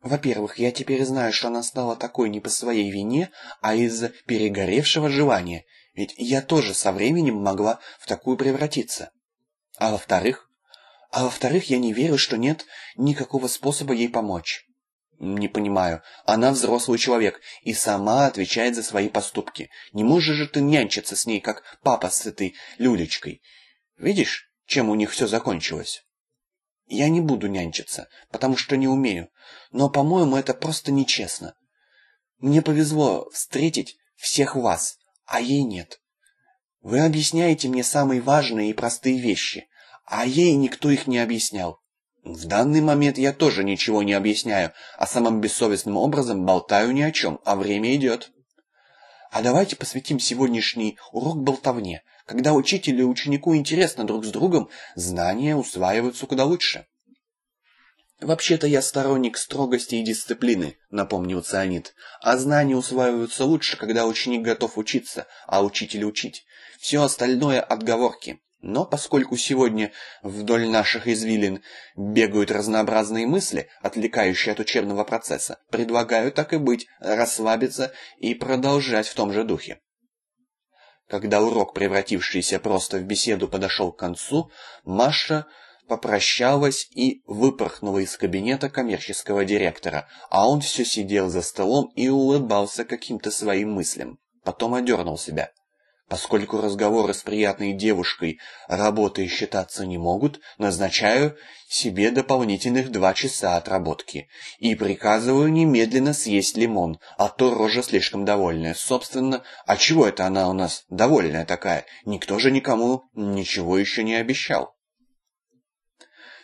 Во-первых, я теперь знаю, что она стала такой не по своей вине, а из-за перегоревшего желания, ведь я тоже со временем могла в такую превратиться. А во-вторых? А во-вторых, я не верю, что нет никакого способа ей помочь. Не понимаю. Она взрослый человек и сама отвечает за свои поступки. Не можешь же ты нянчиться с ней, как папа с этой Люлечкой. Видишь, чем у них все закончилось? Я не буду нянчиться, потому что не умею. Но, по-моему, это просто нечестно. Мне повезло встретить всех вас, а ей нет. Вы объясняете мне самые важные и простые вещи, а ей никто их не объяснял. В данный момент я тоже ничего не объясняю, а самым бессовестным образом болтаю ни о чем, а время идет. А давайте посвятим сегодняшний урок болтовне. Когда учителю и ученику интересно друг с другом, знания усваиваются куда лучше. «Вообще-то я сторонник строгости и дисциплины», — напомнил Цианид. «А знания усваиваются лучше, когда ученик готов учиться, а учитель учить. Все остальное — отговорки. Но поскольку сегодня вдоль наших извилин бегают разнообразные мысли, отвлекающие от учебного процесса, предлагаю так и быть, расслабиться и продолжать в том же духе. Когда урок, превратившийся просто в беседу, подошел к концу, Маша попрощалась и выпорхнула из кабинета коммерческого директора, а он все сидел за столом и улыбался каким-то своим мыслям. Потом одернул себя. Поскольку разговоры с приятной девушкой работой считаться не могут, назначаю себе дополнительных два часа отработки. И приказываю немедленно съесть лимон, а то рожа слишком довольная. Собственно, а чего это она у нас довольная такая? Никто же никому ничего еще не обещал.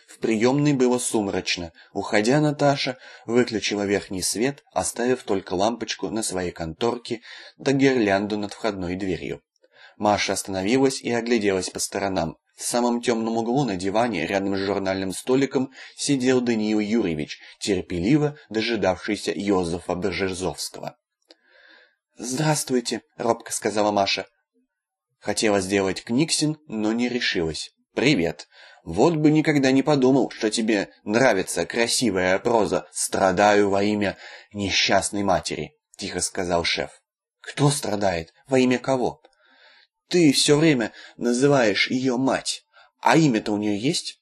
В приемной было сумрачно. Уходя, Наташа выключила верхний свет, оставив только лампочку на своей конторке да гирлянду над входной дверью. Маша остановилась и огляделась по сторонам. В самом темном углу на диване, рядом с журнальным столиком, сидел Даниил Юрьевич, терпеливо дожидавшийся Йозефа Бержезовского. «Здравствуйте», — робко сказала Маша. Хотела сделать Книксин, но не решилась. «Привет. Вот бы никогда не подумал, что тебе нравится красивая проза «Страдаю во имя несчастной матери», — тихо сказал шеф. «Кто страдает? Во имя кого?» Ты все время называешь ее мать, а имя-то у нее есть?»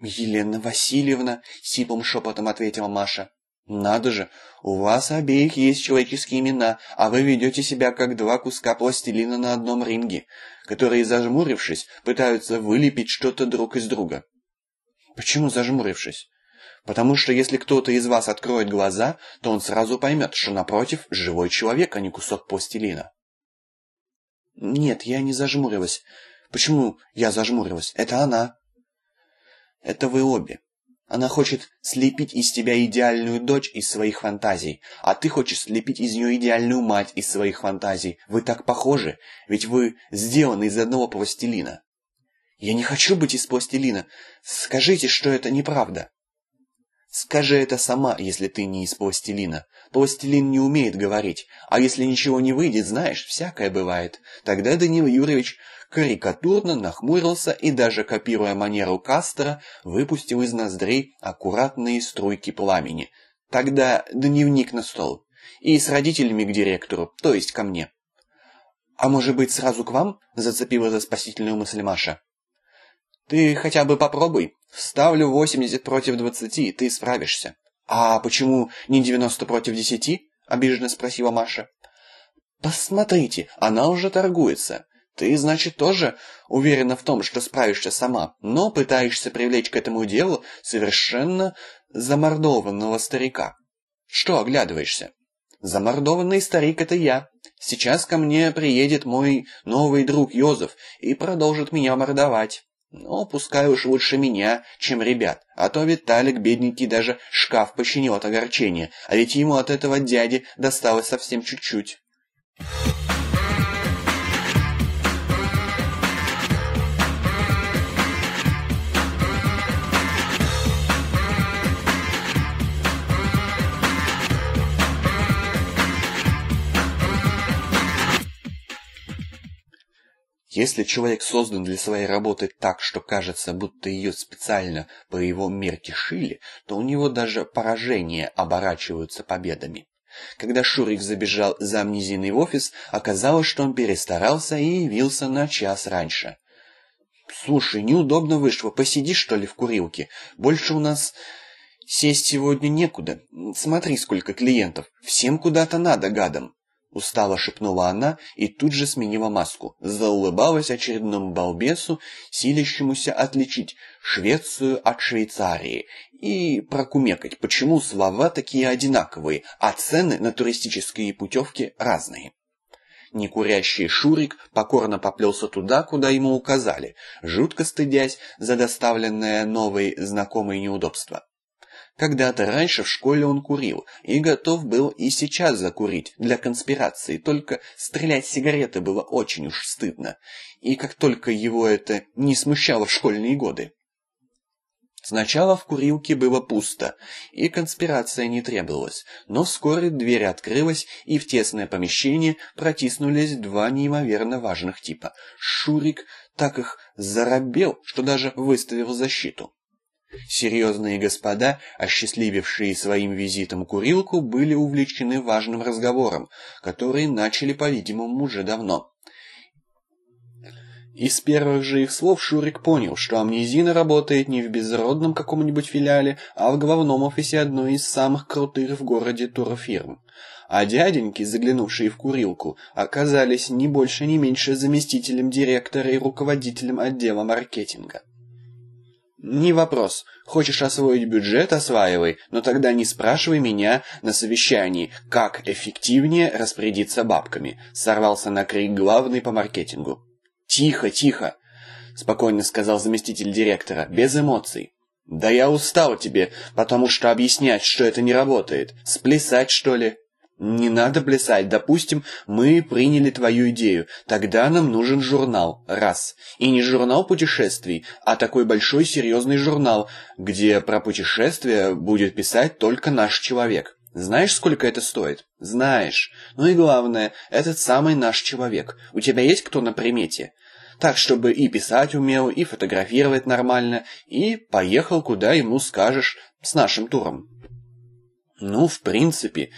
«Елена Васильевна», — сиплым шепотом ответила Маша. «Надо же, у вас обеих есть человеческие имена, а вы ведете себя как два куска пластилина на одном ринге, которые, зажмурившись, пытаются вылепить что-то друг из друга». «Почему зажмурившись?» «Потому что если кто-то из вас откроет глаза, то он сразу поймет, что напротив живой человек, а не кусок пластилина». Нет, я не зажмурилась. Почему я зажмурилась? Это она. Это вы обе. Она хочет слепить из тебя идеальную дочь из своих фантазий, а ты хочешь слепить из нее идеальную мать из своих фантазий. Вы так похожи, ведь вы сделаны из одного пластилина. Я не хочу быть из пластилина. Скажите, что это неправда. Скажи это сама, если ты не из пластилина. Пластилин не умеет говорить, а если ничего не выйдет, знаешь, всякое бывает. Тогда Данил Юрьевич карикатурно нахмурился и даже копируя манеру Кастера, выпустил из ноздрей аккуратные струйки пламени. Тогда дневник на стол. И с родителями к директору, то есть ко мне. «А может быть, сразу к вам?» – зацепила за спасительную мысль Маша. «Ты хотя бы попробуй», Ставлю 80 против 20, ты справишься. А почему не 90 против 10? Обиженно спросила Маша. Посмотрите, она уже торгуется. Ты, значит, тоже уверена в том, что справишься сама, но пытаешься привлечь к этому делу совершенно замордованного старика. Что оглядываешься? Замордованный старик — это я. Сейчас ко мне приедет мой новый друг Йозеф и продолжит меня мордовать. Но пускай уж лучше меня, чем ребят, а то Виталик, бедненький, даже шкаф починил от огорчения, а ведь ему от этого дяди досталось совсем чуть-чуть. Если человек создан для своей работы так, что кажется, будто ее специально по его мерке шили, то у него даже поражения оборачиваются победами. Когда Шурик забежал за Амнезиной офис, оказалось, что он перестарался и явился на час раньше. «Слушай, неудобно вышло. Посиди, что ли, в курилке. Больше у нас сесть сегодня некуда. Смотри, сколько клиентов. Всем куда-то надо, гадам». Устало шепнула она и тут же сменила маску. Заулыбалась очередному балбесу, силящемуся отличить Швецию от Швейцарии. И прокумекать, почему слова такие одинаковые, а цены на туристические путевки разные. Некурящий Шурик покорно поплелся туда, куда ему указали, жутко стыдясь за доставленное новой знакомые неудобства. Когда-то раньше в школе он курил и готов был и сейчас закурить для конспирации, только стрелять сигареты было очень уж стыдно, и как только его это не смущало в школьные годы. Сначала в курилке было пусто, и конспирация не требовалась, но вскоре дверь открылась, и в тесное помещение протиснулись два неимоверно важных типа. Шурик так их заробел, что даже выставил защиту. Серьезные господа, осчастливившие своим визитом курилку, были увлечены важным разговором, который начали, по-видимому, уже давно. Из первых же их слов Шурик понял, что амнезина работает не в безродном каком-нибудь филиале, а в главном офисе одной из самых крутых в городе турфирм. А дяденьки, заглянувшие в курилку, оказались не больше не меньше заместителем директора и руководителем отдела маркетинга. «Не вопрос. Хочешь освоить бюджет – осваивай, но тогда не спрашивай меня на совещании, как эффективнее распорядиться бабками», – сорвался на крик главный по маркетингу. «Тихо, тихо!» — спокойно сказал заместитель директора, без эмоций. «Да я устал тебе, потому что объяснять, что это не работает. Сплясать, что ли?» «Не надо плясать. Допустим, мы приняли твою идею. Тогда нам нужен журнал. Раз. И не журнал путешествий, а такой большой серьезный журнал, где про путешествия будет писать только наш человек. Знаешь, сколько это стоит? Знаешь. Ну и главное, этот самый наш человек. У тебя есть кто на примете? Так, чтобы и писать умел, и фотографировать нормально, и поехал, куда ему скажешь, с нашим туром. Ну, в принципе,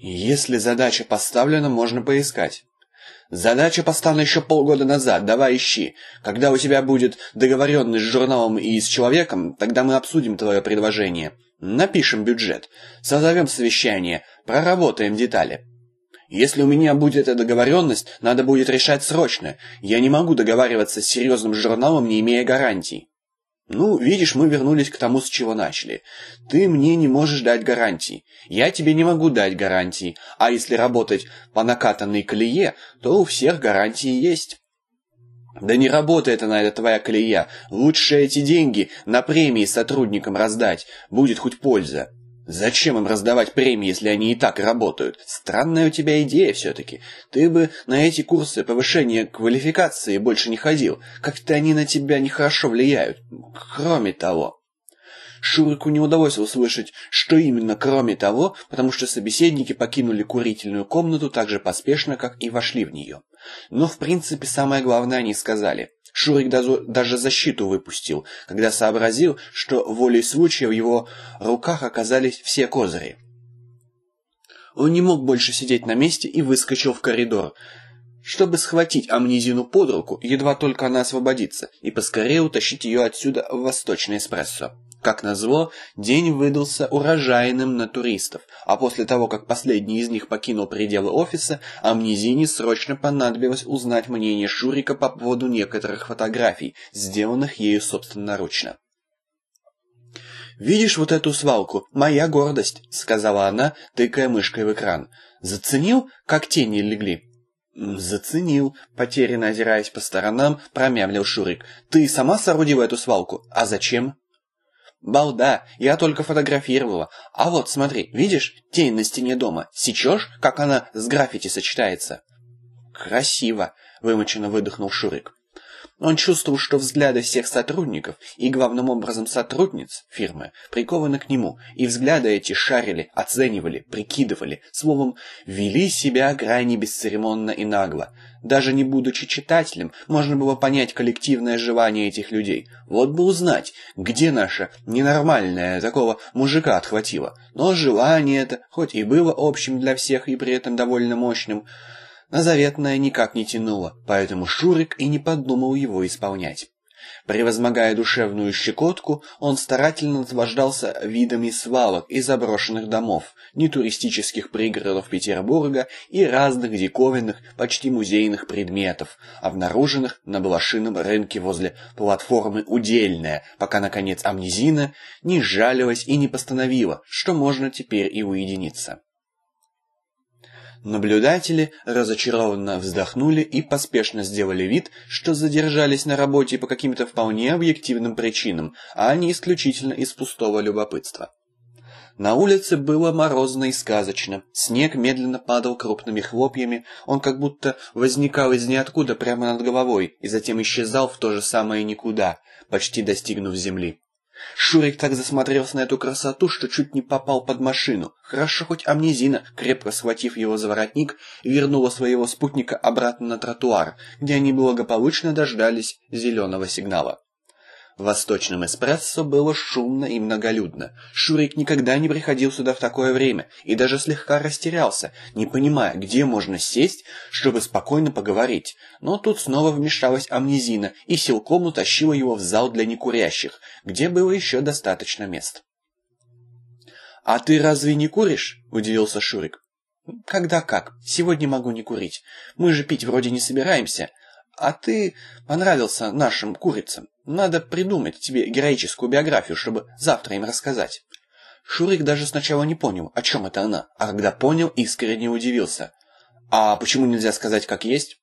если задача поставлена, можно поискать. Задача поставлена еще полгода назад, давай ищи. Когда у тебя будет договоренность с журналом и с человеком, тогда мы обсудим твое предложение. Напишем бюджет, созовем совещание, проработаем детали. Если у меня будет эта договоренность, надо будет решать срочно. Я не могу договариваться с серьезным журналом, не имея гарантий. Ну, видишь, мы вернулись к тому, с чего начали. Ты мне не можешь дать гарантий. Я тебе не могу дать гарантий. А если работать по накатанной колее, то у всех гарантии есть. Да не работает она, эта твоя колея. Лучше эти деньги на премии сотрудникам раздать. Будет хоть польза. Зачем им раздавать премии, если они и так работают? Странная у тебя идея все-таки. Ты бы на эти курсы повышения квалификации больше не ходил. Как-то они на тебя нехорошо влияют. Кроме того... Шурику не удалось услышать, что именно кроме того, потому что собеседники покинули курительную комнату так же поспешно, как и вошли в нее. Но в принципе самое главное они сказали. Шурик даже защиту выпустил, когда сообразил, что волей случая в его руках оказались все козыри. Он не мог больше сидеть на месте и выскочил в коридор, чтобы схватить амнезину под руку, едва только она освободится, и поскорее утащить ее отсюда в восточный эспрессо. Как назло, день выдался урожайным на туристов, а после того, как последний из них покинул пределы офиса, Амнезине срочно понадобилось узнать мнение Шурика по поводу некоторых фотографий, сделанных ею собственноручно. «Видишь вот эту свалку? Моя гордость», — сказала она, тыкая мышкой в экран. «Заценил, как тени легли?» «Заценил», — потерянно озираясь по сторонам, промямлил Шурик. «Ты сама соорудила эту свалку? А зачем?» «Балда, я только фотографировала. А вот, смотри, видишь, тень на стене дома. Сечешь, как она с граффити сочетается?» «Красиво», — вымоченно выдохнул Шурик. Он чувствовал, что взгляды всех сотрудников и главным образом сотрудниц фирмы прикованы к нему, и взгляды эти шарили, оценивали, прикидывали, словом, вели себя крайне бесцеремонно и нагло. Даже не будучи читателем, можно было понять коллективное желание этих людей. Вот бы узнать, где наше ненормальное такого мужика отхватило. Но желание это, хоть и было общим для всех и при этом довольно мощным, на заветное никак не тянуло, поэтому Шурик и не подумал его исполнять. Превозмогая душевную щекотку, он старательно наслаждался видами свалок и заброшенных домов, нетуристических пригородов Петербурга и разных диковинных, почти музейных предметов, обнаруженных на блошином рынке возле платформы «Удельная», пока, наконец, амнезина не сжалилась и не постановила, что можно теперь и уединиться. Наблюдатели разочарованно вздохнули и поспешно сделали вид, что задержались на работе по каким-то вполне объективным причинам, а не исключительно из пустого любопытства. На улице было морозно и сказочно. Снег медленно падал крупными хлопьями, он как будто возникал из ниоткуда прямо над головой и затем исчезал в то же самое никуда, почти достигнув земли. Шурик так засмотрелся на эту красоту, что чуть не попал под машину. Хорошо хоть амнезина, крепко схватив его за воротник, вернула своего спутника обратно на тротуар, где они благополучно дождались зеленого сигнала. В восточном эспрессо было шумно и многолюдно. Шурик никогда не приходил сюда в такое время и даже слегка растерялся, не понимая, где можно сесть, чтобы спокойно поговорить. Но тут снова вмешалась амнезина и силком утащила его в зал для некурящих, где было еще достаточно мест. «А ты разве не куришь?» – удивился Шурик. «Когда как? Сегодня могу не курить. Мы же пить вроде не собираемся. А ты понравился нашим курицам. Надо придумать тебе героическую биографию, чтобы завтра им рассказать. Шурик даже сначала не понял, о чем это она, а когда понял, искренне удивился. А почему нельзя сказать как есть?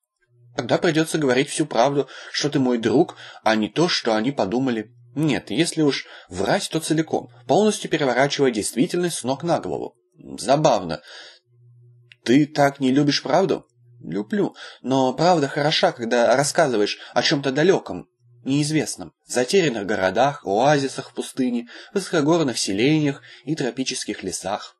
Тогда придется говорить всю правду, что ты мой друг, а не то, что они подумали. Нет, если уж врать, то целиком, полностью переворачивая действительность с ног на голову. Забавно. Ты так не любишь правду? Люблю, но правда хороша, когда рассказываешь о чем-то далеком, неизвестном, затерянных городах, оазисах в пустыне, высокогорных селениях и тропических лесах.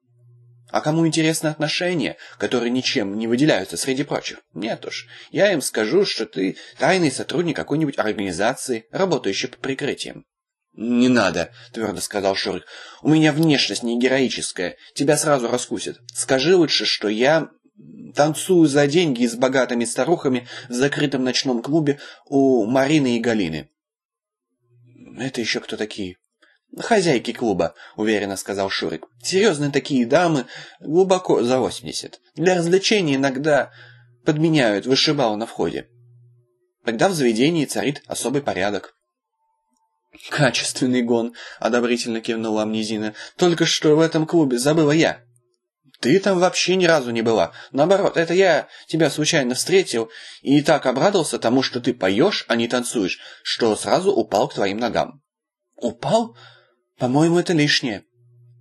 А кому интересны отношения, которые ничем не выделяются среди прочих? Нет уж, я им скажу, что ты тайный сотрудник какой-нибудь организации, работающей под прикрытием. «Не надо», — твердо сказал Шурик. «У меня внешность не героическая, тебя сразу раскусят. Скажи лучше, что я Танцую за деньги с богатыми старухами в закрытом ночном клубе у Марины и Галины. Это еще кто такие? «Хозяйки клуба», — уверенно сказал Шурик. «Серьезные такие дамы, глубоко за восемьдесят. Для развлечения иногда подменяют вышибал на входе. Тогда в заведении царит особый порядок». «Качественный гон», — одобрительно кивнула Амнезина. «Только что в этом клубе забыла я». Ты там вообще ни разу не была. Наоборот, это я тебя случайно встретил и так обрадовался тому, что ты поешь, а не танцуешь, что сразу упал к твоим ногам. Упал? По-моему, это лишнее.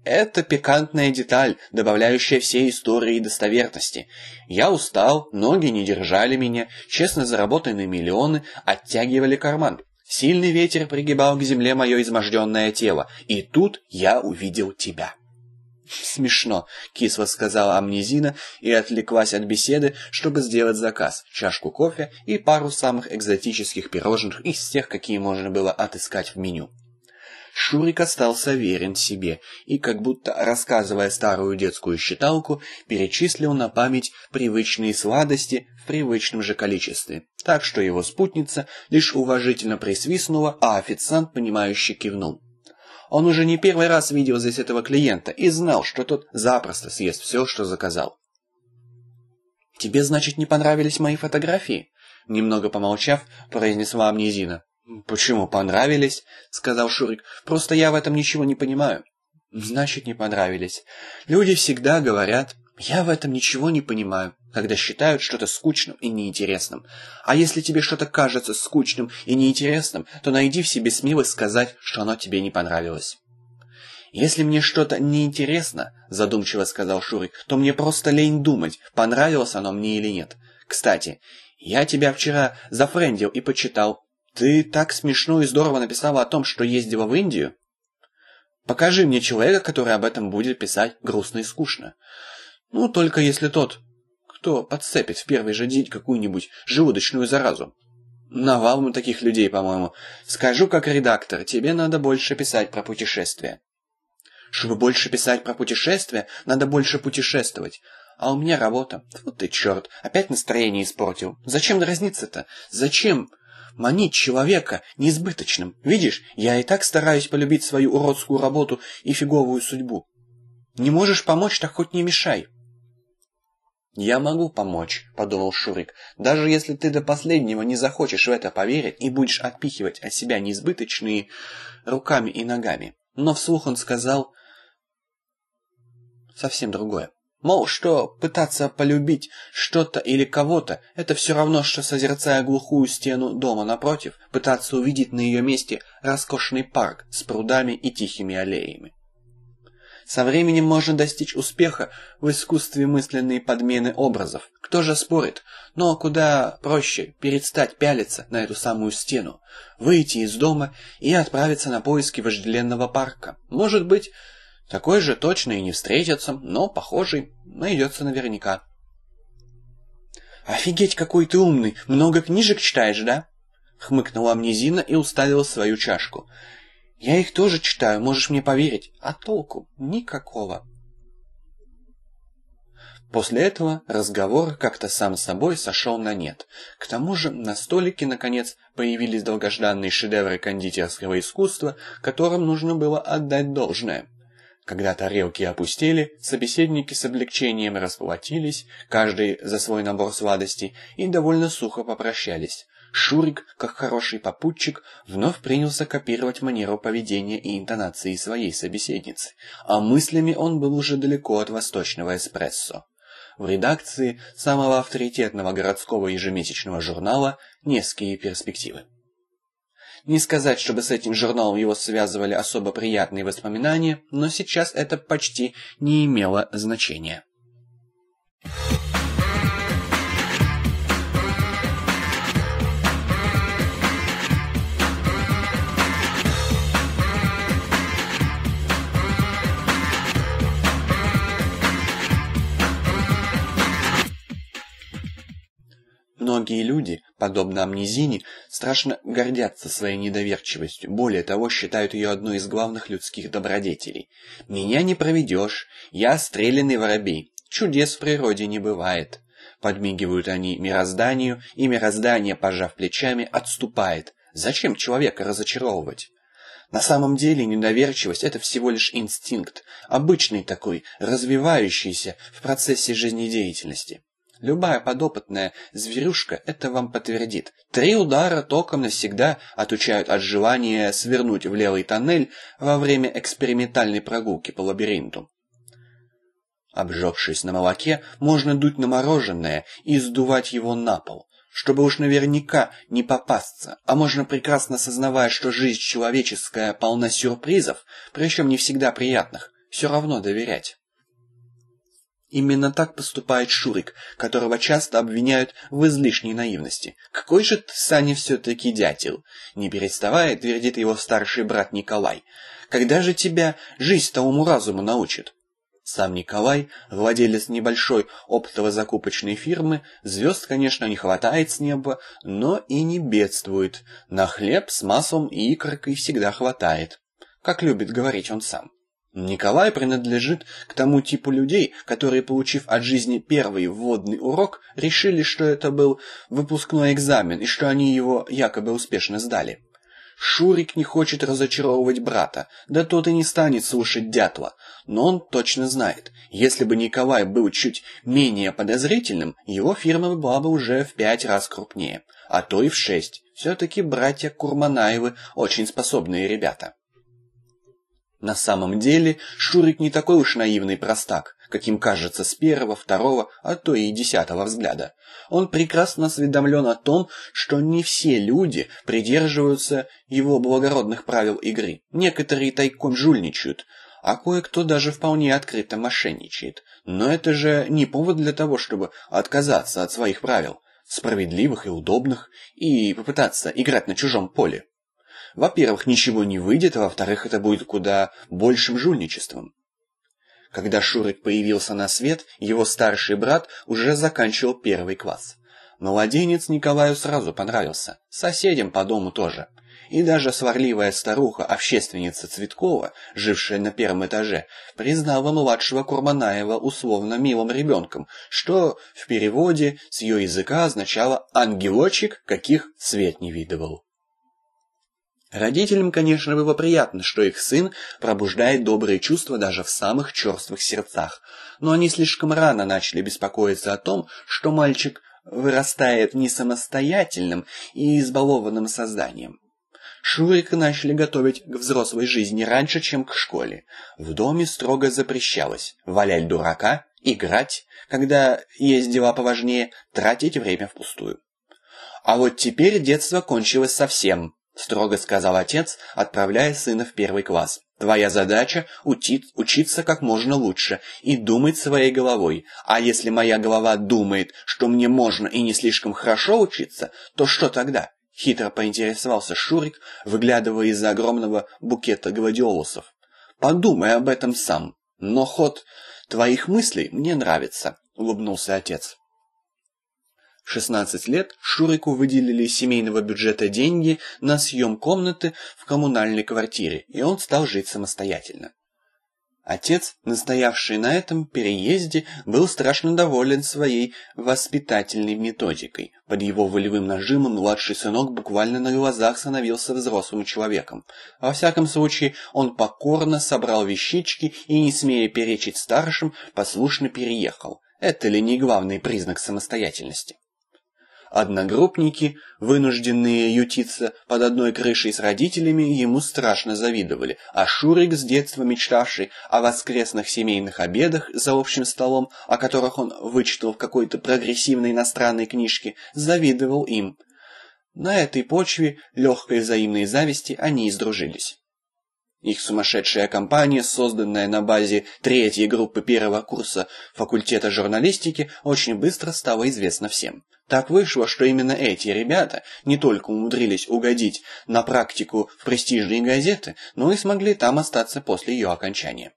Это пикантная деталь, добавляющая всей истории достоверности. Я устал, ноги не держали меня, честно заработанные миллионы оттягивали карман. Сильный ветер пригибал к земле мое изможденное тело, и тут я увидел тебя. «Смешно», — кисло сказала Амнезина и отвлеклась от беседы, чтобы сделать заказ, чашку кофе и пару самых экзотических пирожных из тех, какие можно было отыскать в меню. Шурик остался верен себе и, как будто рассказывая старую детскую считалку, перечислил на память привычные сладости в привычном же количестве, так что его спутница лишь уважительно присвистнула, а официант, понимающе кивнул. Он уже не первый раз видел здесь этого клиента и знал, что тот запросто съест все, что заказал. «Тебе, значит, не понравились мои фотографии?» Немного помолчав, произнесла Амнезина. «Почему понравились?» — сказал Шурик. «Просто я в этом ничего не понимаю». «Значит, не понравились. Люди всегда говорят, я в этом ничего не понимаю, когда считают что-то скучным и неинтересным. А если тебе что-то кажется скучным и неинтересным, то найди в себе смелость сказать, что оно тебе не понравилось. «Если мне что-то неинтересно, — задумчиво сказал Шурик, — то мне просто лень думать, понравилось оно мне или нет. Кстати, я тебя вчера зафрендил и почитал. Ты так смешно и здорово написала о том, что ездила в Индию. Покажи мне человека, который об этом будет писать грустно и скучно. Ну, только если тот, кто подцепит в первый же день какую-нибудь желудочную заразу. Навалом таких людей, по-моему. Скажу как редактор, тебе надо больше писать про путешествия. Чтобы больше писать про путешествия, надо больше путешествовать. А у меня работа. Вот ты черт, опять настроение испортил. Зачем дразниться-то? Зачем манить человека неизбыточным? Видишь, я и так стараюсь полюбить свою уродскую работу и фиговую судьбу. Не можешь помочь, так хоть не мешай. «Я могу помочь», — подумал Шурик, «даже если ты до последнего не захочешь в это поверить и будешь отпихивать от себя неизбыточные руками и ногами». Но вслух он сказал совсем другое. Мол, что пытаться полюбить что-то или кого-то, это все равно, что созерцая глухую стену дома напротив, пытаться увидеть на ее месте роскошный парк с прудами и тихими аллеями. Со временем можно достичь успеха в искусстве мысленной подмены образов. Кто же спорит? Но куда проще перестать пялиться на эту самую стену, выйти из дома и отправиться на поиски вожделенного парка. Может быть, такой же точно и не встретится, но похожий найдется наверняка. «Офигеть, какой ты умный! Много книжек читаешь, да?» Хмыкнула Амнезина и уставила свою чашку. Я их тоже читаю, можешь мне поверить. А толку? Никакого. После этого разговор как-то сам собой сошел на нет. К тому же на столике, наконец, появились долгожданные шедевры кондитерского искусства, которым нужно было отдать должное. Когда тарелки опустели, собеседники с облегчением расплатились, каждый за свой набор сладостей, и довольно сухо попрощались. Шурик, как хороший попутчик, вновь принялся копировать манеру поведения и интонации своей собеседницы, а мыслями он был уже далеко от восточного эспрессо. В редакции самого авторитетного городского ежемесячного журнала «Неские перспективы». Не сказать, чтобы с этим журналом его связывали особо приятные воспоминания, но сейчас это почти не имело значения. Многие люди, подобно амнезине, страшно гордятся своей недоверчивостью, более того, считают ее одной из главных людских добродетелей. «Меня не проведешь, я стрелянный воробей, чудес в природе не бывает». Подмигивают они мирозданию, и мироздание, пожав плечами, отступает. Зачем человека разочаровывать? На самом деле недоверчивость – это всего лишь инстинкт, обычный такой, развивающийся в процессе жизнедеятельности. Любая подопытная зверюшка это вам подтвердит. Три удара током навсегда отучают от желания свернуть в левый тоннель во время экспериментальной прогулки по лабиринту. Обжегшись на молоке, можно дуть на мороженое и сдувать его на пол, чтобы уж наверняка не попасться, а можно прекрасно сознавая, что жизнь человеческая полна сюрпризов, причем не всегда приятных, все равно доверять. Именно так поступает Шурик, которого часто обвиняют в излишней наивности. «Какой же ты, Саня, все-таки дятел?» Не переставая, твердит его старший брат Николай. «Когда же тебя жизнь-то уму-разуму научит?» Сам Николай, владелец небольшой оптово-закупочной фирмы, звезд, конечно, не хватает с неба, но и не бедствует. На хлеб с маслом и икоркой всегда хватает. Как любит говорить он сам. Николай принадлежит к тому типу людей, которые, получив от жизни первый вводный урок, решили, что это был выпускной экзамен и что они его якобы успешно сдали. Шурик не хочет разочаровывать брата, да тот и не станет слушать дятла, но он точно знает, если бы Николай был чуть менее подозрительным, его фирма была бы уже в пять раз крупнее, а то и в шесть. Все-таки братья Курманаевы очень способные ребята. На самом деле, Шурик не такой уж наивный простак, каким кажется с первого, второго, а то и десятого взгляда. Он прекрасно осведомлен о том, что не все люди придерживаются его благородных правил игры. Некоторые тайком жульничают, а кое-кто даже вполне открыто мошенничает. Но это же не повод для того, чтобы отказаться от своих правил. справедливых и удобных, и попытаться играть на чужом поле. Во-первых, ничего не выйдет, а во-вторых, это будет куда большим жульничеством. Когда Шурик появился на свет, его старший брат уже заканчивал первый класс. Младенец Николаю сразу понравился, соседям по дому тоже. И даже сварливая старуха, общественница Цветкова, жившая на первом этаже, признала младшего Курманаева условно милым ребенком, что в переводе с ее языка означало «ангелочек, каких свет не видывал». Родителям, конечно, было приятно, что их сын пробуждает добрые чувства даже в самых черствых сердцах, но они слишком рано начали беспокоиться о том, что мальчик вырастает не самостоятельным и избалованным созданием. Шурика начали готовить к взрослой жизни раньше, чем к школе. В доме строго запрещалось валять дурака, играть, когда есть дела поважнее, тратить время впустую. А вот теперь детство кончилось совсем, — строго сказал отец, отправляя сына в первый класс. «Твоя задача — учиться как можно лучше и думать своей головой. А если моя голова думает, что мне можно и не слишком хорошо учиться, то что тогда?» Хитро поинтересовался Шурик, выглядывая из-за огромного букета гладиолусов. «Подумай об этом сам. Но ход твоих мыслей мне нравится», — улыбнулся отец. В 16 лет Шурику выделили из семейного бюджета деньги на съем комнаты в коммунальной квартире, и он стал жить самостоятельно. Отец, настоявший на этом переезде, был страшно доволен своей воспитательной методикой. Под его волевым нажимом младший сынок буквально на глазах становился взрослым человеком. Во всяком случае, он покорно собрал вещички и, не смея перечить старшим, послушно переехал. Это ли не главный признак самостоятельности? Одногруппники, вынужденные ютиться под одной крышей с родителями, ему страшно завидовали, а Шурик, с детства мечтавший о воскресных семейных обедах за общим столом, о которых он вычитал в какой-то прогрессивной иностранной книжке, завидовал им. На этой почве легкой взаимной зависти они и сдружились. Их сумасшедшая компания, созданная на базе третьей группы первого курса факультета журналистики, очень быстро стала известна всем. Так вышло, что именно эти ребята не только умудрились угодить на практику в престижные газеты, но и смогли там остаться после ее окончания.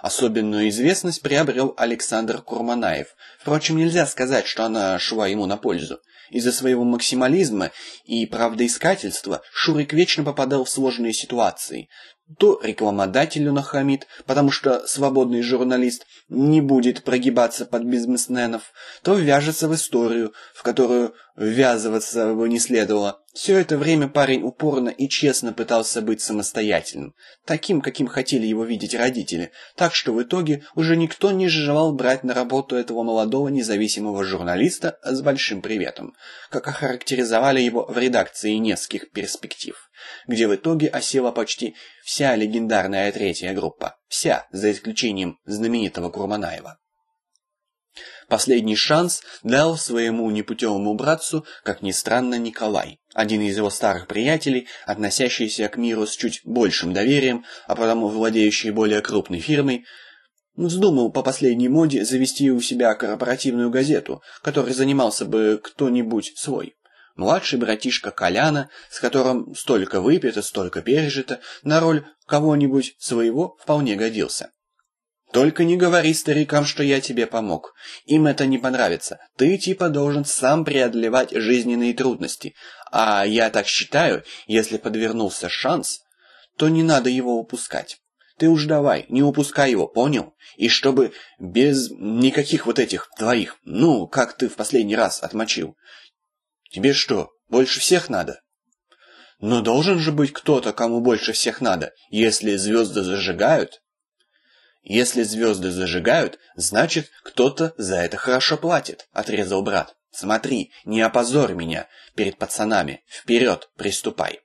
Особенную известность приобрел Александр Курманаев. Впрочем, нельзя сказать, что она шла ему на пользу. Из-за своего максимализма и правдоискательства Шурик вечно попадал в сложные ситуации то рекламодателю нахамит, потому что свободный журналист не будет прогибаться под бизнесменов, то вяжется в историю, в которую ввязываться бы не следовало. Все это время парень упорно и честно пытался быть самостоятельным, таким, каким хотели его видеть родители, так что в итоге уже никто не желал брать на работу этого молодого независимого журналиста с большим приветом, как охарактеризовали его в редакции нескольких перспектив где в итоге осела почти вся легендарная третья группа. Вся, за исключением знаменитого Курманаева. Последний шанс дал своему непутевому братцу, как ни странно, Николай, один из его старых приятелей, относящийся к миру с чуть большим доверием, а потому владеющий более крупной фирмой, вздумал по последней моде завести у себя корпоративную газету, которой занимался бы кто-нибудь свой. Младший братишка Коляна, с которым столько выпито, столько пережито, на роль кого-нибудь своего вполне годился. Только не говори старикам, что я тебе помог. Им это не понравится. Ты типа должен сам преодолевать жизненные трудности. А я так считаю, если подвернулся шанс, то не надо его упускать. Ты уж давай, не упускай его, понял? И чтобы без никаких вот этих твоих, ну, как ты в последний раз отмочил. Тебе что, больше всех надо? Но должен же быть кто-то, кому больше всех надо, если звезды зажигают. Если звезды зажигают, значит, кто-то за это хорошо платит, отрезал брат. Смотри, не опозорь меня перед пацанами. Вперед, приступай.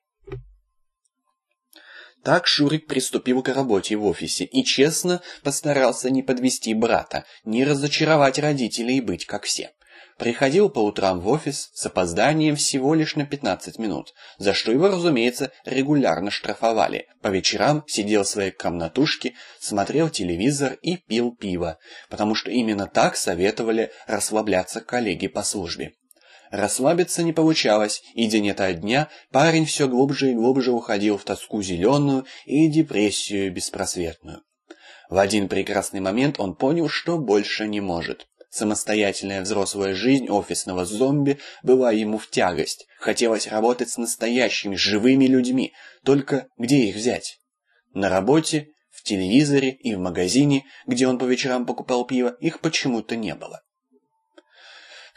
Так Шурик приступил к работе в офисе и честно постарался не подвести брата, не разочаровать родителей и быть как все. Приходил по утрам в офис с опозданием всего лишь на 15 минут, за что его, разумеется, регулярно штрафовали. По вечерам сидел в своей комнатушке, смотрел телевизор и пил пиво, потому что именно так советовали расслабляться коллеги по службе. Расслабиться не получалось, и день ото дня парень все глубже и глубже уходил в тоску зеленую и депрессию беспросветную. В один прекрасный момент он понял, что больше не может. Самостоятельная взрослая жизнь офисного зомби была ему в тягость. Хотелось работать с настоящими, живыми людьми. Только где их взять? На работе, в телевизоре и в магазине, где он по вечерам покупал пиво, их почему-то не было.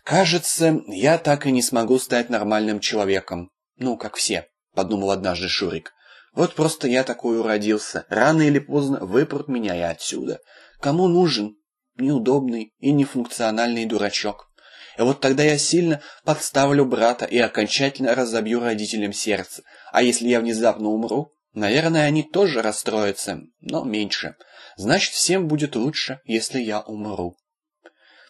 «Кажется, я так и не смогу стать нормальным человеком. Ну, как все», — подумал однажды Шурик. «Вот просто я такой уродился. Рано или поздно выпрут меня и отсюда. Кому нужен неудобный и нефункциональный дурачок? И вот тогда я сильно подставлю брата и окончательно разобью родителям сердце. А если я внезапно умру, наверное, они тоже расстроятся, но меньше. Значит, всем будет лучше, если я умру».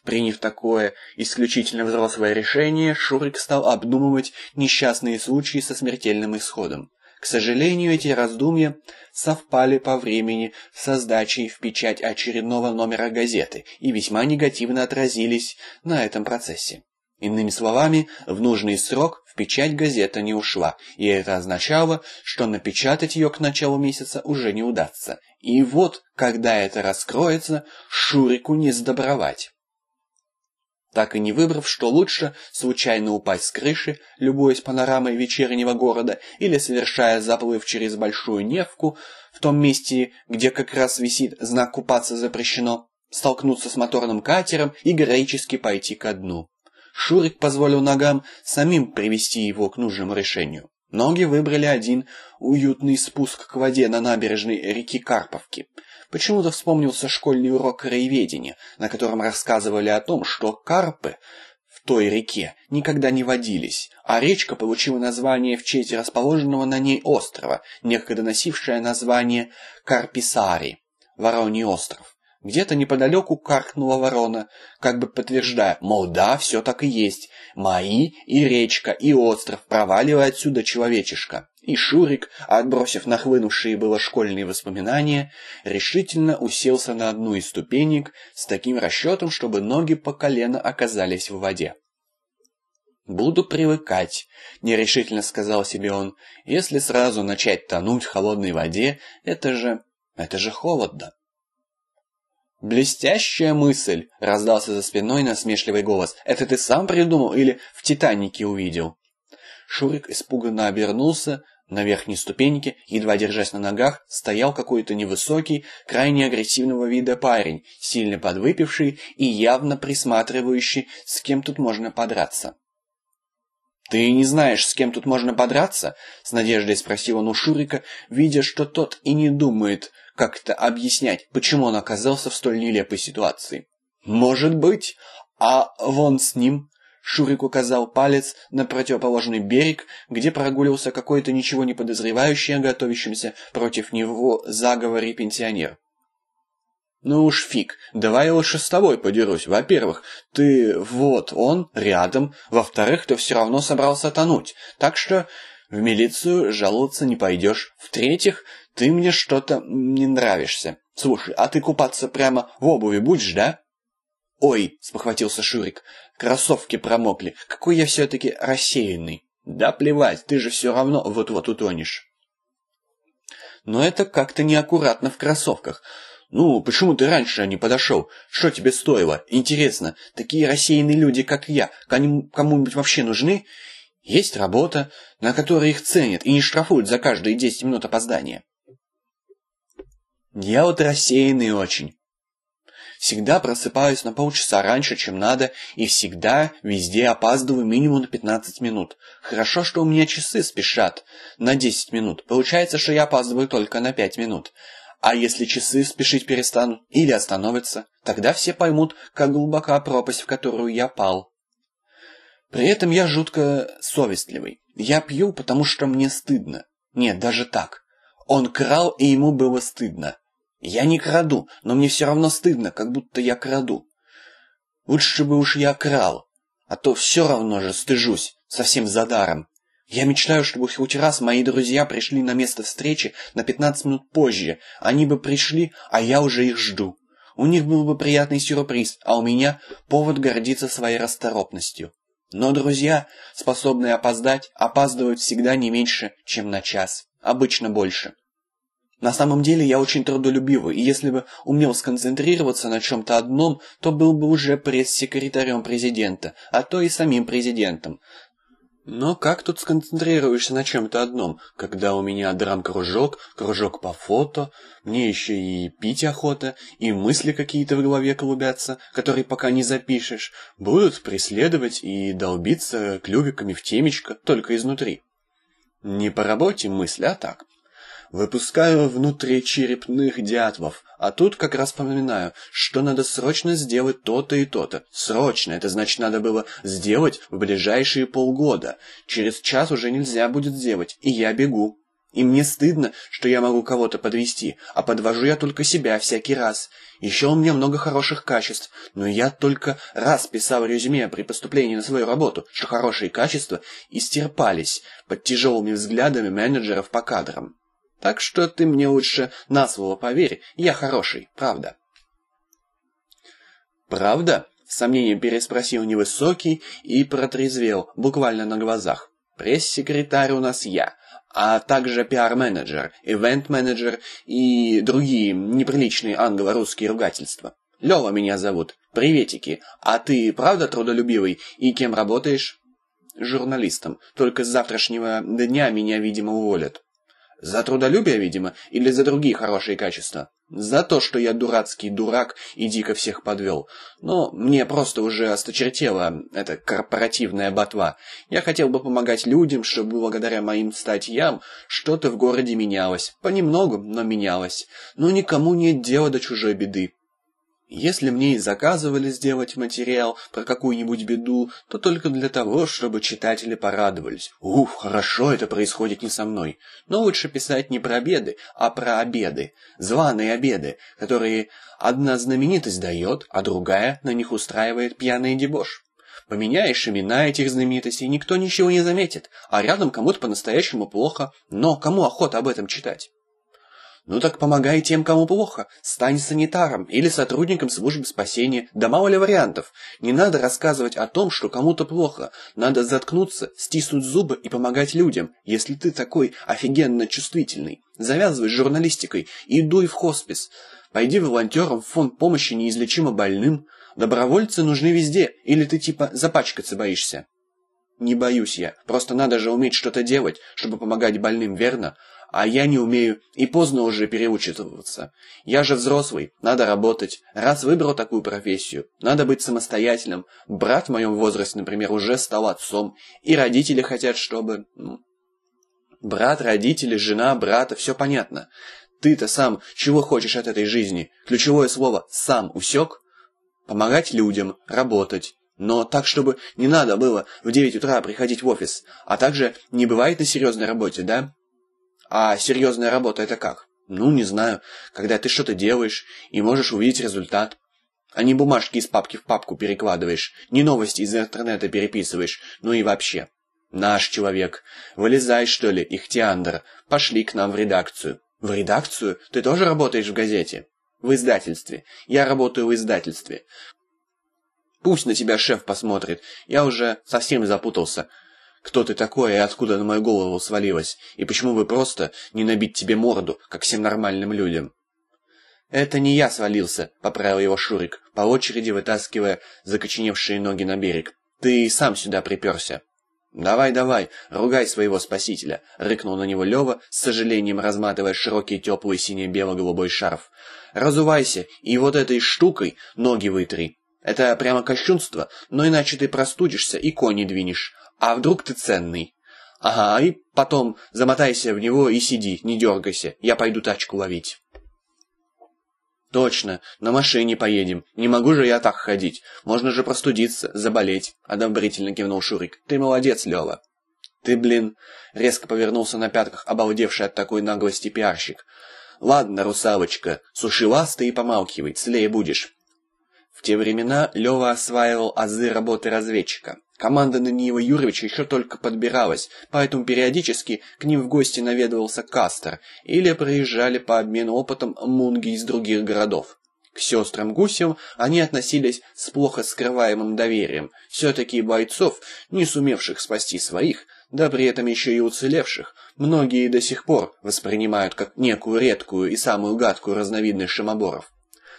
Приняв такое исключительно взрослое решение, Шурик стал обдумывать несчастные случаи со смертельным исходом. К сожалению, эти раздумья совпали по времени с сдачей в печать очередного номера газеты и весьма негативно отразились на этом процессе. Иными словами, в нужный срок в печать газета не ушла, и это означало, что напечатать ее к началу месяца уже не удастся. И вот, когда это раскроется, Шурику не сдобровать так и не выбрав, что лучше случайно упасть с крыши, любуясь панорамой вечернего города, или совершая заплыв через Большую Невку, в том месте, где как раз висит знак «Купаться запрещено», столкнуться с моторным катером и героически пойти ко дну. Шурик позволил ногам самим привести его к нужному решению. Ноги выбрали один уютный спуск к воде на набережной реки Карповки. Почему-то вспомнился школьный урок краеведения, на котором рассказывали о том, что карпы в той реке никогда не водились, а речка получила название в честь расположенного на ней острова, некогда носившее название Карписари, Вороний остров. Где-то неподалеку каркнула ворона, как бы подтверждая, мол, да, все так и есть. Мои и речка, и остров, проваливай отсюда, человечишка. И Шурик, отбросив нахлынувшие было школьные воспоминания, решительно уселся на одну из ступенек с таким расчетом, чтобы ноги по колено оказались в воде. «Буду привыкать», — нерешительно сказал себе он. «Если сразу начать тонуть в холодной воде, это же... это же холодно». «Блестящая мысль!» — раздался за спиной насмешливый голос. «Это ты сам придумал или в «Титанике» увидел?» Шурик испуганно обернулся. На верхней ступеньке, едва держась на ногах, стоял какой-то невысокий, крайне агрессивного вида парень, сильно подвыпивший и явно присматривающий, с кем тут можно подраться. «Ты не знаешь, с кем тут можно подраться?» — с надеждой спросил он у Шурика, видя, что тот и не думает — как-то объяснять, почему он оказался в столь нелепой ситуации. «Может быть. А вон с ним...» Шурик указал палец на противоположный берег, где прогуливался какой-то ничего не подозревающий о готовящемся против него заговоре пенсионер. «Ну уж фиг, давай я лучше с тобой подерусь. Во-первых, ты вот он, рядом. Во-вторых, ты все равно собрался тонуть. Так что в милицию жаловаться не пойдешь. В-третьих, ты мне что-то не нравишься. Слушай, а ты купаться прямо в обуви будешь, да? Ой, спохватился Шурик, кроссовки промокли. Какой я все-таки рассеянный. Да плевать, ты же все равно вот-вот утонешь. Но это как-то неаккуратно в кроссовках. Ну, почему ты раньше не подошел? Что тебе стоило? Интересно, такие рассеянные люди, как я, кому-нибудь вообще нужны? Есть работа, на которой их ценят и не штрафуют за каждые 10 минут опоздания. Я вот рассеянный очень. Всегда просыпаюсь на полчаса раньше, чем надо, и всегда везде опаздываю минимум на 15 минут. Хорошо, что у меня часы спешат на 10 минут. Получается, что я опаздываю только на 5 минут. А если часы спешить перестанут или остановятся, тогда все поймут, как глубока пропасть, в которую я пал. При этом я жутко совестливый. Я пью, потому что мне стыдно. Нет, даже так. Он крал, и ему было стыдно. Я не краду, но мне все равно стыдно, как будто я краду. Лучше бы уж я крал, а то все равно же стыжусь, совсем за даром. Я мечтаю, чтобы хоть раз мои друзья пришли на место встречи на 15 минут позже. Они бы пришли, а я уже их жду. У них был бы приятный сюрприз, а у меня повод гордиться своей расторопностью. Но друзья, способные опоздать, опаздывают всегда не меньше, чем на час, обычно больше. На самом деле я очень трудолюбивый, и если бы умел сконцентрироваться на чем-то одном, то был бы уже пресс-секретарем президента, а то и самим президентом. Но как тут сконцентрируешься на чем-то одном, когда у меня драм-кружок, кружок по фото, мне еще и пить охота, и мысли какие-то в голове клубятся, которые пока не запишешь, будут преследовать и долбиться клювиками в темечко только изнутри. Не по работе мысли, а так. Выпускаю внутричерепных дятлов, а тут как раз вспоминаю, что надо срочно сделать то-то и то-то. Срочно, это значит надо было сделать в ближайшие полгода. Через час уже нельзя будет сделать, и я бегу. И мне стыдно, что я могу кого-то подвести, а подвожу я только себя всякий раз. Еще у меня много хороших качеств, но я только раз писал резюме при поступлении на свою работу, что хорошие качества истерпались под тяжелыми взглядами менеджеров по кадрам. Так что ты мне лучше на слово поверь, я хороший, правда. Правда? С сомнением переспросил невысокий и протрезвел, буквально на глазах. Пресс-секретарь у нас я, а также пиар-менеджер, ивент-менеджер и другие неприличные англо-русские ругательства. Лёва меня зовут. Приветики. А ты правда трудолюбивый и кем работаешь? Журналистом. Только с завтрашнего дня меня, видимо, уволят. За трудолюбие, видимо, или за другие хорошие качества? За то, что я дурацкий дурак и дико всех подвел. Но мне просто уже осточертела эта корпоративная ботва. Я хотел бы помогать людям, чтобы благодаря моим статьям что-то в городе менялось. Понемногу, но менялось. Но никому нет дела до чужой беды. Если мне и заказывали сделать материал про какую-нибудь беду, то только для того, чтобы читатели порадовались. Ух, хорошо это происходит не со мной. Но лучше писать не про беды, а про обеды. Званые обеды, которые одна знаменитость дает, а другая на них устраивает пьяный дебош. Поменяешь имена этих знаменитостей, никто ничего не заметит, а рядом кому-то по-настоящему плохо, но кому охота об этом читать? Ну так помогай тем, кому плохо. Стань санитаром или сотрудником службы спасения. Да мало ли вариантов. Не надо рассказывать о том, что кому-то плохо. Надо заткнуться, стиснуть зубы и помогать людям. Если ты такой офигенно чувствительный. Завязывай с журналистикой и дуй в хоспис. Пойди волонтером в фонд помощи неизлечимо больным. Добровольцы нужны везде. Или ты типа запачкаться боишься? Не боюсь я. Просто надо же уметь что-то делать, чтобы помогать больным, верно? А я не умею, и поздно уже переучиваться. Я же взрослый, надо работать. Раз выбрал такую профессию, надо быть самостоятельным. Брат в моем возрасте, например, уже стал отцом, и родители хотят, чтобы... Ну, брат, родители, жена, брата, все понятно. Ты-то сам чего хочешь от этой жизни? Ключевое слово «сам» усек? Помогать людям, работать. Но так, чтобы не надо было в девять утра приходить в офис. А также не бывает на серьезной работе, да? А серьезная работа это как? Ну, не знаю. Когда ты что-то делаешь и можешь увидеть результат. А не бумажки из папки в папку перекладываешь, не новости из интернета переписываешь, ну и вообще. Наш человек. Вылезай, что ли, Ихтиандр. Пошли к нам в редакцию. В редакцию? Ты тоже работаешь в газете? В издательстве. Я работаю в издательстве. Пусть на тебя шеф посмотрит. Я уже совсем запутался. Кто ты такой и откуда на мою голову свалилась? И почему вы просто не набить тебе морду, как всем нормальным людям?» «Это не я свалился», — поправил его Шурик, по очереди вытаскивая закоченевшие ноги на берег. «Ты сам сюда приперся». «Давай, давай, ругай своего спасителя», — рыкнул на него Лева, с сожалением разматывая широкий теплый сине-бело-голубой шарф. «Разувайся и вот этой штукой ноги вытри. Это прямо кощунство, но иначе ты простудишься и кони двинешь. А вдруг ты ценный? Ага, и потом замотайся в него и сиди, не дергайся. Я пойду тачку ловить. Точно, на машине поедем. Не могу же я так ходить. Можно же простудиться, заболеть. Одобрительно кивнул Шурик. Ты молодец, Лёва. Ты, блин, резко повернулся на пятках, обалдевший от такой наглости пиарщик. Ладно, русалочка, суши ласты и помалкивай, целее будешь. В те времена Лёва осваивал азы работы разведчика. Команда Даниила Юрьевича еще только подбиралась, поэтому периодически к ним в гости наведывался Кастер или приезжали по обмену опытом мунги из других городов. К сестрам Гусевым они относились с плохо скрываемым доверием. Все-таки бойцов, не сумевших спасти своих, да при этом еще и уцелевших, многие до сих пор воспринимают как некую редкую и самую гадкую разновидность шимоборов.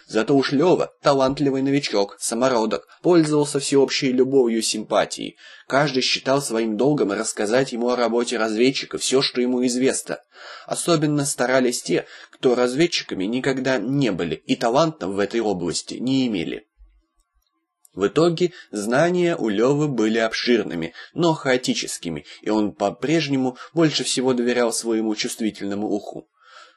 Зато уж Лева, талантливый новичок, самородок, пользовался всеобщей любовью и симпатией. Каждый считал своим долгом рассказать ему о работе разведчика все, что ему известно. Особенно старались те, кто разведчиками никогда не были и талантов в этой области не имели. В итоге знания у Левы были обширными, но хаотическими, и он по-прежнему больше всего доверял своему чувствительному уху.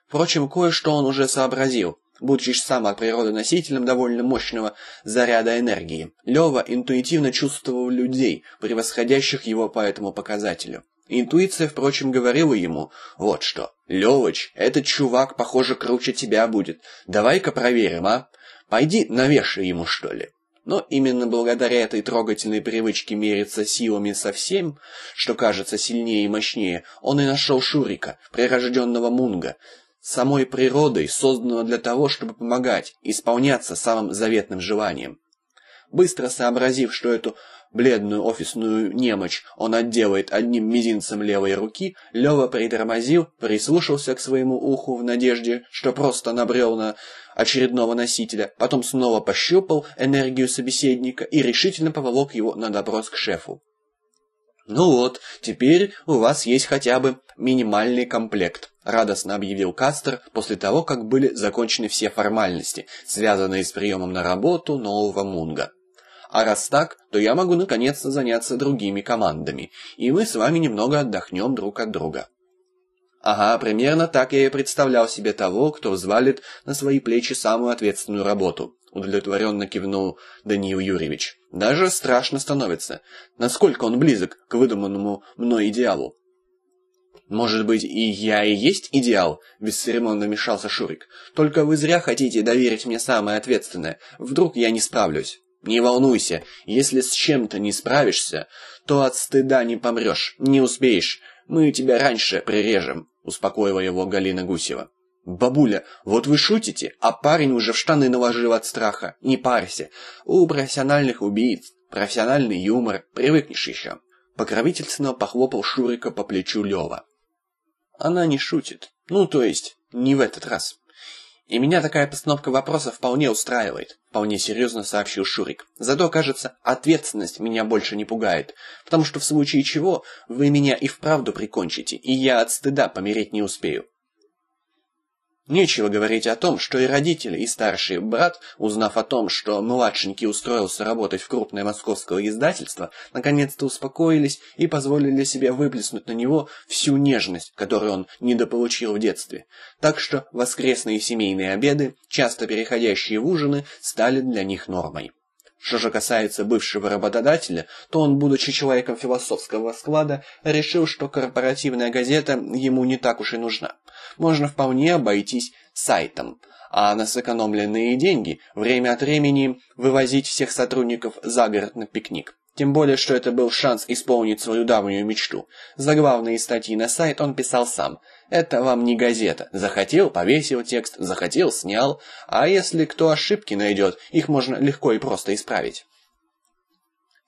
Впрочем, кое-что он уже сообразил будучи сам от носителем довольно мощного заряда энергии. Лева интуитивно чувствовал людей, превосходящих его по этому показателю. Интуиция, впрочем, говорила ему, вот что, Левыч, этот чувак, похоже, круче тебя будет. Давай-ка проверим, а? Пойди навешай ему, что ли. Но именно благодаря этой трогательной привычке мериться силами со всем, что кажется сильнее и мощнее, он и нашел Шурика, прирожденного Мунга, самой природой создано для того, чтобы помогать, исполняться самым заветным желанием. Быстро сообразив, что эту бледную офисную немочь он отделает одним мизинцем левой руки, Лева притормозил, прислушался к своему уху в надежде, что просто набрел на очередного носителя, потом снова пощупал энергию собеседника и решительно поволок его на допрос к шефу. «Ну вот, теперь у вас есть хотя бы минимальный комплект», — радостно объявил Кастер после того, как были закончены все формальности, связанные с приемом на работу нового Мунга. «А раз так, то я могу наконец-то заняться другими командами, и мы с вами немного отдохнем друг от друга». Ага, примерно так я и представлял себе того, кто взвалит на свои плечи самую ответственную работу. Удовлетворенно кивнул Даниил Юрьевич. Даже страшно становится, насколько он близок к выдуманному мной идеалу. «Может быть, и я и есть идеал?» – бесцеремонно вмешался Шурик. «Только вы зря хотите доверить мне самое ответственное. Вдруг я не справлюсь». «Не волнуйся, если с чем-то не справишься, то от стыда не помрешь, не успеешь. Мы тебя раньше прирежем», – успокоила его Галина Гусева. «Бабуля, вот вы шутите, а парень уже в штаны наложил от страха. Не парься. У профессиональных убийц профессиональный юмор, привыкнешь еще». Покровительственно похлопал Шурика по плечу Лева. «Она не шутит. Ну, то есть, не в этот раз». «И меня такая постановка вопроса вполне устраивает», — вполне серьезно сообщил Шурик. «Зато, кажется, ответственность меня больше не пугает, потому что в случае чего вы меня и вправду прикончите, и я от стыда помереть не успею. Нечего говорить о том, что и родители, и старший брат, узнав о том, что младшенький устроился работать в крупное московское издательство, наконец-то успокоились и позволили себе выплеснуть на него всю нежность, которую он недополучил в детстве. Так что воскресные семейные обеды, часто переходящие в ужины, стали для них нормой. Что же касается бывшего работодателя, то он, будучи человеком философского склада, решил, что корпоративная газета ему не так уж и нужна. Можно вполне обойтись сайтом, а на сэкономленные деньги время от времени вывозить всех сотрудников за город на пикник. Тем более, что это был шанс исполнить свою давнюю мечту. Заглавные статьи на сайт он писал сам – это вам не газета. Захотел, повесил текст, захотел, снял. А если кто ошибки найдет, их можно легко и просто исправить.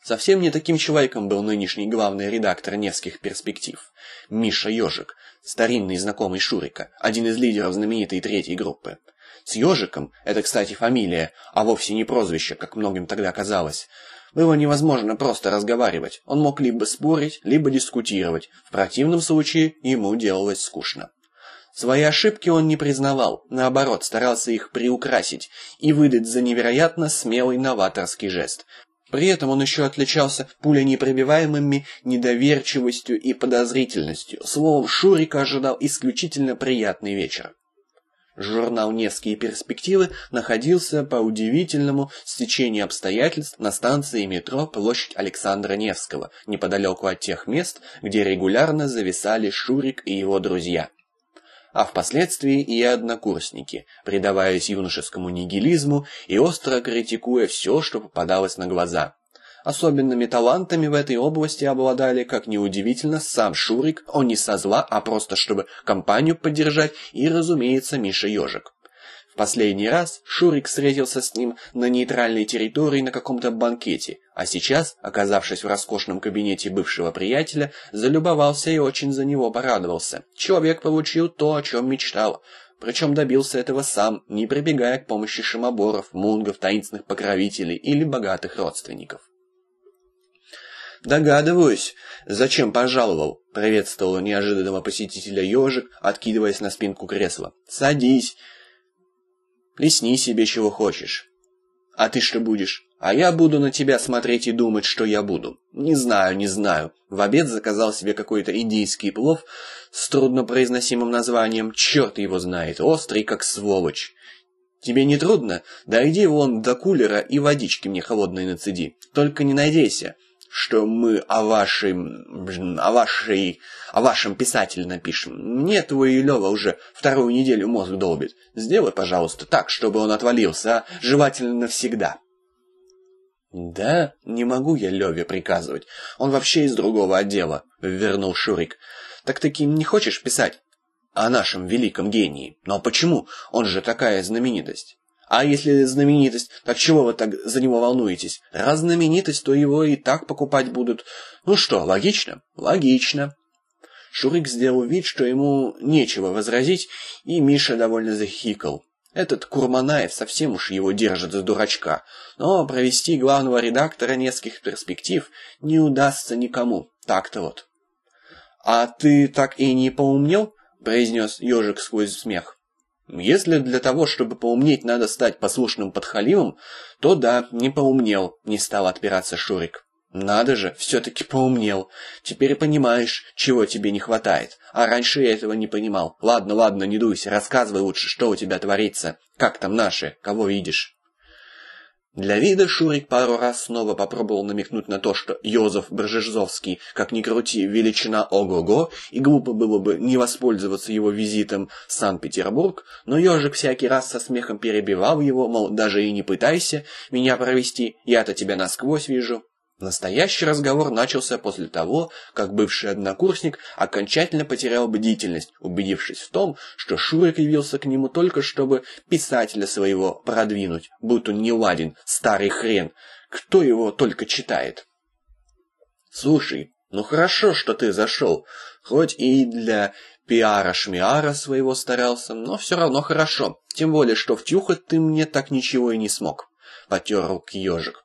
Совсем не таким человеком был нынешний главный редактор Невских перспектив. Миша Ежик, старинный знакомый Шурика, один из лидеров знаменитой третьей группы. С Ежиком, это, кстати, фамилия, а вовсе не прозвище, как многим тогда казалось, было невозможно просто разговаривать. Он мог либо спорить, либо дискутировать. В противном случае ему делалось скучно. Свои ошибки он не признавал, наоборот, старался их приукрасить и выдать за невероятно смелый новаторский жест. При этом он еще отличался пуленепробиваемыми недоверчивостью и подозрительностью. Словом, Шурика ожидал исключительно приятный вечер. Журнал «Невские перспективы» находился по удивительному стечению обстоятельств на станции метро Площадь Александра Невского, неподалеку от тех мест, где регулярно зависали Шурик и его друзья. А впоследствии и однокурсники, предаваясь юношескому нигилизму и остро критикуя все, что попадалось на глаза. Особенными талантами в этой области обладали, как неудивительно, сам Шурик, он не со зла, а просто чтобы компанию поддержать, и, разумеется, Миша Ежик. В последний раз Шурик встретился с ним на нейтральной территории на каком-то банкете, а сейчас, оказавшись в роскошном кабинете бывшего приятеля, залюбовался и очень за него порадовался. Человек получил то, о чем мечтал. Причем добился этого сам, не прибегая к помощи шимоборов, мунгов, таинственных покровителей или богатых родственников. «Догадываюсь, зачем пожаловал», — приветствовал неожиданного посетителя ежик, откидываясь на спинку кресла. «Садись, Лесни себе чего хочешь. А ты что будешь? А я буду на тебя смотреть и думать, что я буду. Не знаю, не знаю. В обед заказал себе какой-то индийский плов с труднопроизносимым названием. Черт его знает, острый как сволочь. Тебе не трудно? Да иди вон до кулера и водички мне холодной нацеди. Только не надейся, что мы о вашей... о вашей... о вашем писателе напишем. Мне твой Лёва уже вторую неделю мозг долбит. Сделай, пожалуйста, так, чтобы он отвалился, а желательно навсегда. «Да, не могу я Леве приказывать. Он вообще из другого отдела», — вернул Шурик. «Так таки не хочешь писать о нашем великом гении? Но почему? Он же такая знаменитость». А если знаменитость, так чего вы так за него волнуетесь? Раз знаменитость, то его и так покупать будут. Ну что, логично? Логично. Шурик сделал вид, что ему нечего возразить, и Миша довольно захикал. Этот Курманаев совсем уж его держит за дурачка, но провести главного редактора нескольких перспектив не удастся никому. Так-то вот. «А ты так и не поумнел?» — произнес ежик сквозь смех. Если для того, чтобы поумнеть, надо стать послушным подхалимом, то да, не поумнел, не стал отпираться Шурик. Надо же, все-таки поумнел. Теперь понимаешь, чего тебе не хватает. А раньше я этого не понимал. Ладно, ладно, не дуйся, рассказывай лучше, что у тебя творится. Как там наши, кого видишь? Для вида Шурик пару раз снова попробовал намекнуть на то, что Йозеф Бржезовский, как ни крути, величина ого-го, и глупо было бы не воспользоваться его визитом в Санкт-Петербург, но ежик всякий раз со смехом перебивал его, мол, даже и не пытайся меня провести, я-то тебя насквозь вижу. Настоящий разговор начался после того, как бывший однокурсник окончательно потерял бдительность, убедившись в том, что Шурик явился к нему только чтобы писателя своего продвинуть, будто не ладен, старый хрен, кто его только читает. «Слушай, ну хорошо, что ты зашел, хоть и для пиара-шмиара своего старался, но все равно хорошо, тем более, что втюхать ты мне так ничего и не смог», — потер рук ежик.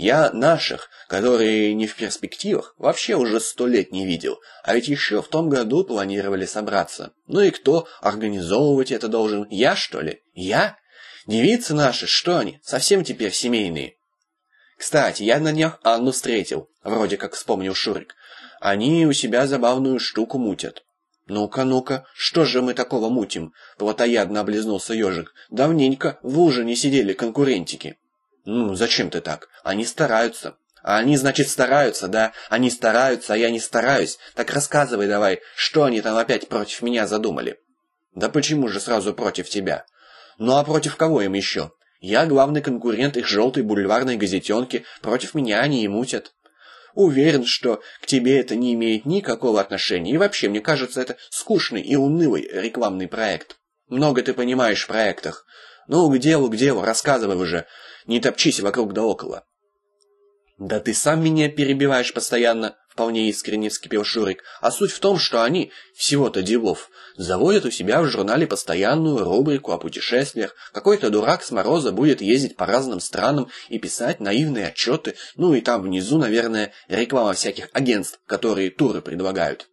Я наших, которые не в перспективах, вообще уже сто лет не видел, а ведь еще в том году планировали собраться. Ну и кто организовывать это должен? Я, что ли? Я? Девицы наши, что они, совсем теперь семейные? Кстати, я на днях Анну встретил, вроде как вспомнил Шурик. Они у себя забавную штуку мутят. «Ну-ка, ну-ка, что же мы такого мутим?» Плотоядно облизнулся ежик. «Давненько в ужине сидели конкурентики». «Ну, зачем ты так? Они стараются». «А они, значит, стараются, да? Они стараются, а я не стараюсь. Так рассказывай давай, что они там опять против меня задумали?» «Да почему же сразу против тебя?» «Ну а против кого им еще? Я главный конкурент их желтой бульварной газетенки, против меня они и мутят». Уверен, что к тебе это не имеет никакого отношения, и вообще, мне кажется, это скучный и унылый рекламный проект. Много ты понимаешь в проектах. Ну, к делу, к делу, рассказывай уже. Не топчись вокруг да около. «Да ты сам меня перебиваешь постоянно», — вполне искренне вскипел Шурик. «А суть в том, что они, всего-то делов, заводят у себя в журнале постоянную рубрику о путешествиях. Какой-то дурак с мороза будет ездить по разным странам и писать наивные отчеты. Ну и там внизу, наверное, реклама всяких агентств, которые туры предлагают».